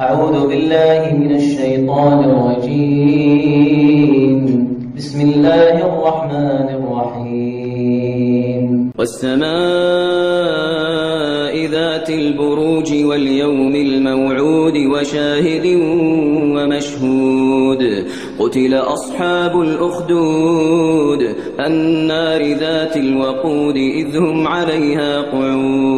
أعوذ بالله من الشيطان الرجيم. بسم الله الرحمن الرحيم. والسماء ذات البروج واليوم الموعود وشاهد ومشهود. قتل أصحاب الأخدود. النار ذات الوقود إذ هم عليها قعود.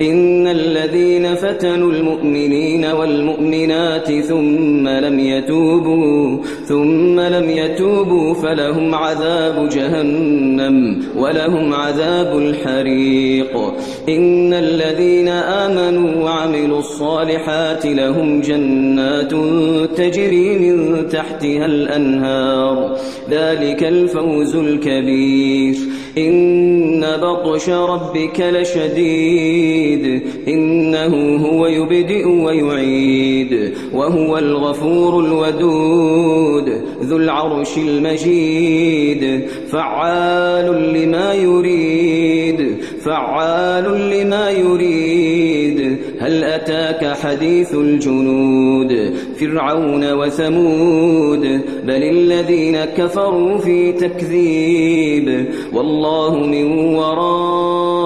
إن الذين فتنوا المؤمنين والمؤمنات ثم لم يتوبوا ثم لم يتوبوا فلهم عذاب جهنم ولهم عذاب الحريق. إن الذين آمنوا وعملوا الصالحات لهم جنات تجري من تحتها الأنهار. ذلك الفوز الكبير. إن بطش ربك لشديد. إنه هو يبدئ ويعيد. وهو الغفور الودود. ذو العرش المجيد. فعال لما يريد. فعال لما يريد. هل أتاك حديث الجنود؟ فرعون وثمود. بل الذين كفروا في تكذيب. والله من ورائهم